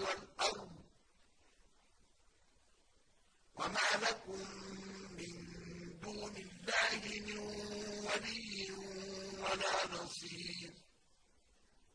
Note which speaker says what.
Speaker 1: وَالْأَرْضِ وَمَا لَكُم مِّن دُونِ اللَّهِ مِن وَلِيٍّ وَلَا نَصِيرٍ.